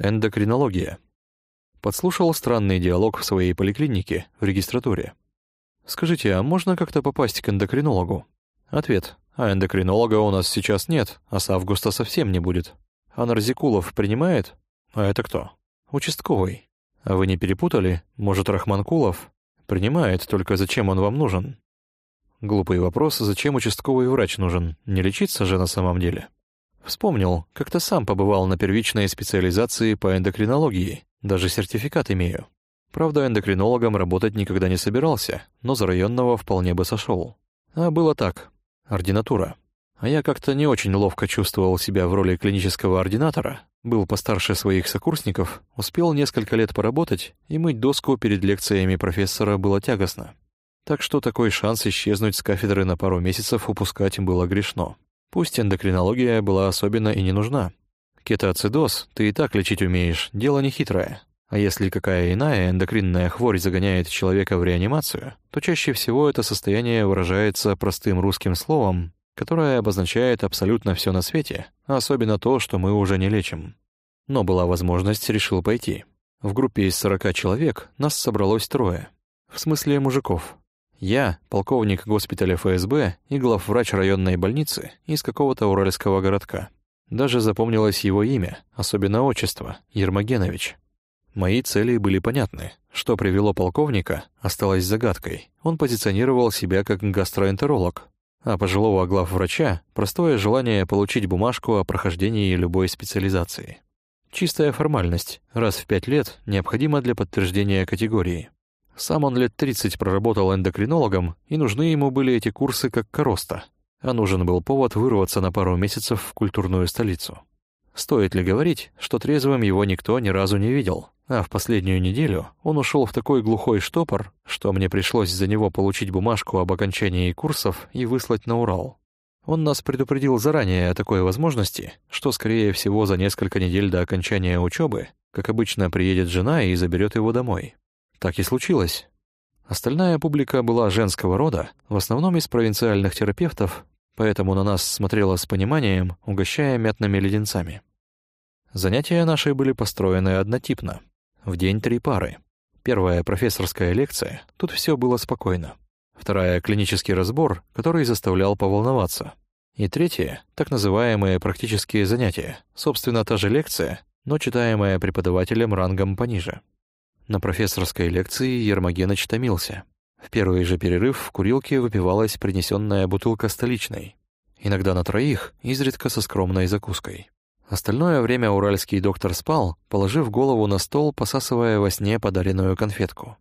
Эндокринология. Подслушал странный диалог в своей поликлинике в регистратуре. «Скажите, а можно как-то попасть к эндокринологу?» Ответ. «А эндокринолога у нас сейчас нет, а с августа совсем не будет. А Нарзикулов принимает? А это кто?» «Участковый. А вы не перепутали? Может, Рахманкулов?» «Принимает, только зачем он вам нужен?» Глупый вопрос, зачем участковый врач нужен? Не лечиться же на самом деле? Вспомнил, как-то сам побывал на первичной специализации по эндокринологии, даже сертификат имею. Правда, эндокринологом работать никогда не собирался, но за районного вполне бы сошел. А было так. Ординатура. А я как-то не очень ловко чувствовал себя в роли клинического ординатора, был постарше своих сокурсников, успел несколько лет поработать, и мыть доску перед лекциями профессора было тягостно. Так что такой шанс исчезнуть с кафедры на пару месяцев упускать было грешно. Пусть эндокринология была особенно и не нужна. Кетоацидоз ты и так лечить умеешь, дело не хитрое. А если какая иная эндокринная хворь загоняет человека в реанимацию, то чаще всего это состояние выражается простым русским словом, которое обозначает абсолютно все на свете, а особенно то, что мы уже не лечим. Но была возможность, решил пойти. В группе из 40 человек нас собралось трое. В смысле мужиков. Я, полковник госпиталя ФСБ и главврач районной больницы из какого-то уральского городка. Даже запомнилось его имя, особенно отчество — Ермогенович. Мои цели были понятны. Что привело полковника, осталось загадкой. Он позиционировал себя как гастроэнтеролог. А пожилого главврача — простое желание получить бумажку о прохождении любой специализации. Чистая формальность, раз в пять лет, необходима для подтверждения категории. Сам он лет 30 проработал эндокринологом, и нужны ему были эти курсы как короста. А нужен был повод вырваться на пару месяцев в культурную столицу. Стоит ли говорить, что трезвым его никто ни разу не видел, а в последнюю неделю он ушел в такой глухой штопор, что мне пришлось за него получить бумажку об окончании курсов и выслать на Урал. Он нас предупредил заранее о такой возможности, что, скорее всего, за несколько недель до окончания учебы, как обычно, приедет жена и заберет его домой. Так и случилось. Остальная публика была женского рода, в основном из провинциальных терапевтов, поэтому на нас смотрела с пониманием, угощая мятными леденцами. Занятия наши были построены однотипно. В день три пары. Первая профессорская лекция, тут все было спокойно. Вторая — клинический разбор, который заставлял поволноваться. И третье — так называемые практические занятия, собственно, та же лекция, но читаемая преподавателем рангом пониже. На профессорской лекции Ермогеныч томился. В первый же перерыв в курилке выпивалась принесенная бутылка столичной. Иногда на троих, изредка со скромной закуской. Остальное время уральский доктор спал, положив голову на стол, посасывая во сне подаренную конфетку.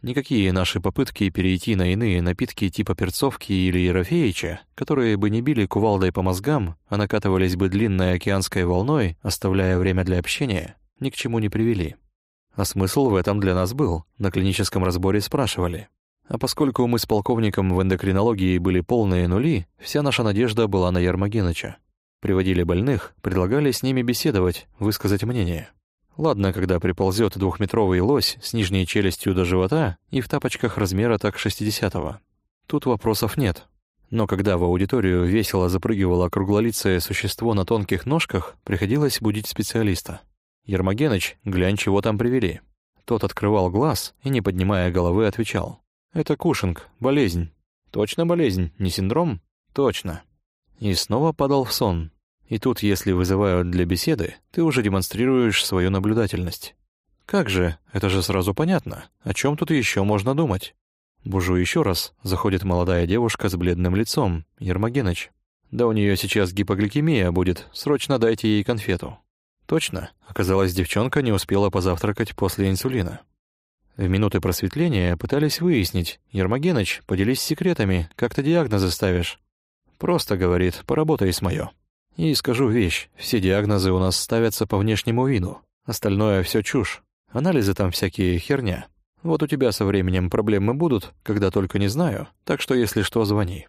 Никакие наши попытки перейти на иные напитки типа перцовки или ерофеича, которые бы не били кувалдой по мозгам, а накатывались бы длинной океанской волной, оставляя время для общения, ни к чему не привели. А смысл в этом для нас был. На клиническом разборе спрашивали. А поскольку мы с полковником в эндокринологии были полные нули, вся наша надежда была на Ермогеныча. Приводили больных, предлагали с ними беседовать, высказать мнение. Ладно, когда приползет двухметровый лось с нижней челюстью до живота и в тапочках размера так шестидесятого. Тут вопросов нет. Но когда в аудиторию весело запрыгивало круглолицее существо на тонких ножках, приходилось будить специалиста. «Ермогеныч, глянь, чего там привели». Тот открывал глаз и, не поднимая головы, отвечал. «Это кушинг, болезнь». «Точно болезнь, не синдром?» «Точно». И снова падал в сон. И тут, если вызывают для беседы, ты уже демонстрируешь свою наблюдательность. Как же, это же сразу понятно. О чем тут еще можно думать? Бужу еще раз, заходит молодая девушка с бледным лицом, Ермогеныч. Да у нее сейчас гипогликемия будет, срочно дайте ей конфету. Точно, оказалось, девчонка не успела позавтракать после инсулина. В минуты просветления пытались выяснить, Ермогеныч, поделись секретами, как ты диагнозы ставишь. Просто, говорит, поработай с моё. И скажу вещь, все диагнозы у нас ставятся по внешнему виду, остальное все чушь. Анализы там всякие херня. Вот у тебя со временем проблемы будут, когда только не знаю, так что если что, звони.